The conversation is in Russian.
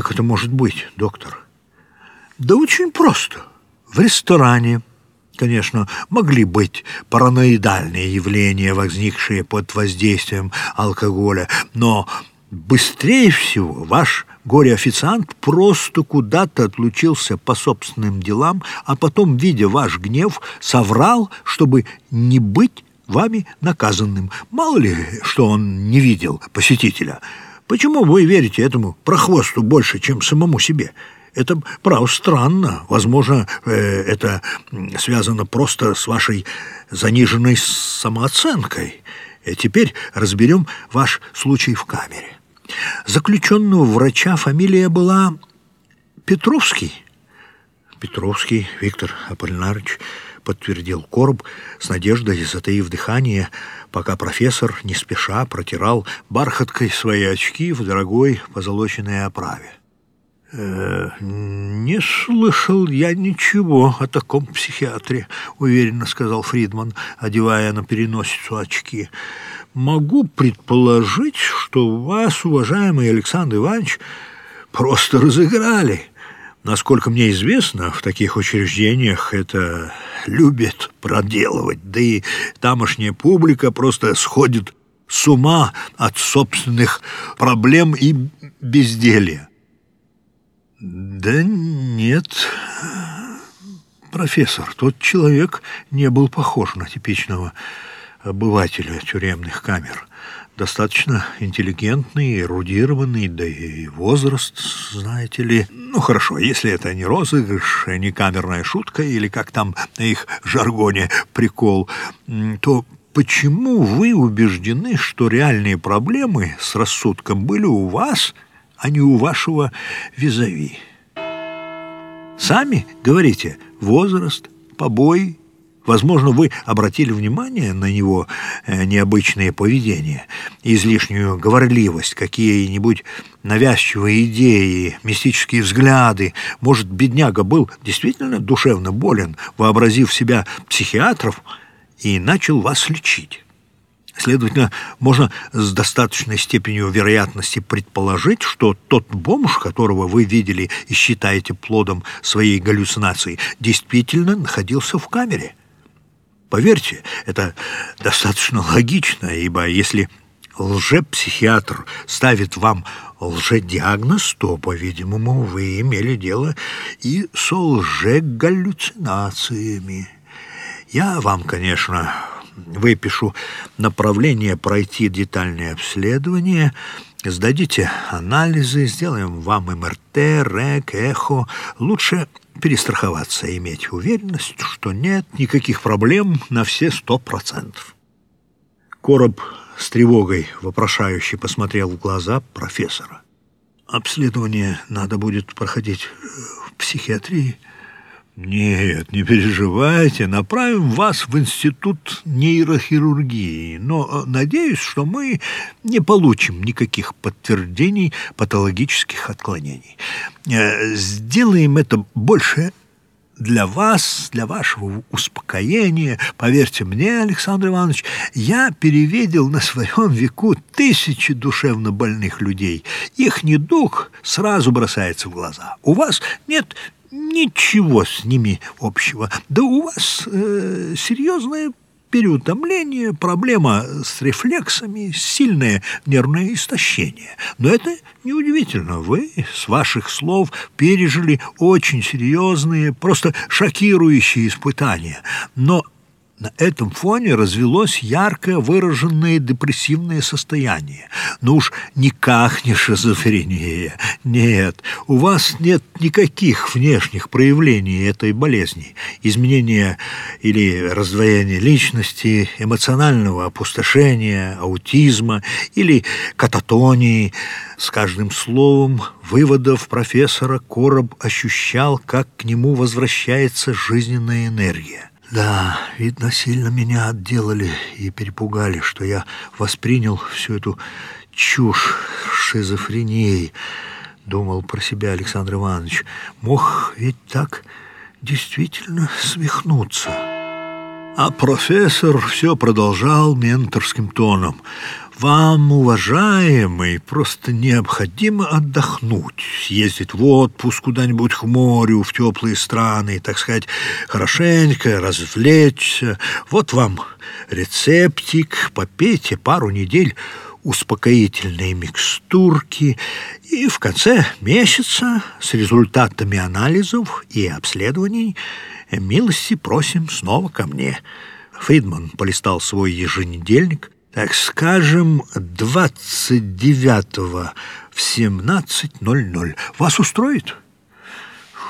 как это может быть, доктор? Да очень просто. В ресторане, конечно, могли быть параноидальные явления, возникшие под воздействием алкоголя, но быстрее всего ваш горе-официант просто куда-то отлучился по собственным делам, а потом, видя ваш гнев, соврал, чтобы не быть вами наказанным. Мало ли, что он не видел посетителя. Почему вы верите этому прохвосту больше, чем самому себе? Это, право, странно. Возможно, э, это связано просто с вашей заниженной самооценкой. И теперь разберем ваш случай в камере. Заключенного врача фамилия была Петровский. Петровский Виктор Аполлинарович подтвердил Короб с надеждой, затаив дыхание, пока профессор не спеша протирал бархаткой свои очки в дорогой позолоченной оправе. «Э, «Не слышал я ничего о таком психиатре», — уверенно сказал Фридман, одевая на переносицу очки. «Могу предположить, что вас, уважаемый Александр Иванович, просто разыграли». Насколько мне известно, в таких учреждениях это любят проделывать, да и тамошняя публика просто сходит с ума от собственных проблем и безделья. Да нет, профессор, тот человек не был похож на типичного обывателя тюремных камер достаточно интеллигентный, эрудированный, да и возраст, знаете ли. Ну, хорошо, если это не розыгрыш, не камерная шутка или, как там на их жаргоне, прикол, то почему вы убеждены, что реальные проблемы с рассудком были у вас, а не у вашего визави? Сами говорите, возраст, побои, Возможно, вы обратили внимание на его э, необычное поведение, излишнюю говорливость, какие-нибудь навязчивые идеи, мистические взгляды. Может, бедняга был действительно душевно болен, вообразив себя психиатров, и начал вас лечить. Следовательно, можно с достаточной степенью вероятности предположить, что тот бомж, которого вы видели и считаете плодом своей галлюцинации, действительно находился в камере – Поверьте, это достаточно логично, ибо если лжепсихиатр ставит вам лжедиагноз, то, по-видимому, вы имели дело и с лжегаллюцинациями. Я вам, конечно, выпишу направление пройти детальное обследование, сдадите анализы, сделаем вам МРТ, РЭК, эхо. Лучше перестраховаться и иметь уверенность, что нет никаких проблем на все сто процентов. Короб с тревогой вопрошающе посмотрел в глаза профессора. «Обследование надо будет проходить э, в психиатрии?» «Нет, не переживайте, направим вас в институт нейрохирургии, но э, надеюсь, что мы не получим никаких подтверждений патологических отклонений. Э, сделаем это больше для вас, для вашего успокоения. Поверьте мне, Александр Иванович, я перевидел на своем веку тысячи душевно больных людей. Их недуг сразу бросается в глаза. У вас нет ничего с ними общего. Да у вас э, серьезное переутомление, проблема с рефлексами, сильное нервное истощение. Но это неудивительно. Вы, с ваших слов, пережили очень серьезные, просто шокирующие испытания. Но на этом фоне развелось ярко выраженное депрессивное состояние. Ну уж никак не шизофрения. Нет, у вас нет никаких внешних проявлений этой болезни. Изменения или раздвоения личности, эмоционального опустошения, аутизма или кататонии. С каждым словом выводов профессора Короб ощущал, как к нему возвращается жизненная энергия. Да, видно, сильно меня отделали и перепугали, что я воспринял всю эту чушь шизофренией, думал про себя Александр Иванович. Мог ведь так действительно свихнуться. А профессор все продолжал менторским тоном. Вам, уважаемый, просто необходимо отдохнуть, съездить в отпуск куда-нибудь к морю, в теплые страны, так сказать, хорошенько развлечься. Вот вам рецептик, попейте пару недель успокоительные микстурки и в конце месяца с результатами анализов и обследований милости просим снова ко мне. Фридман полистал свой еженедельник – так скажем, 29 в 17.00. Вас устроит?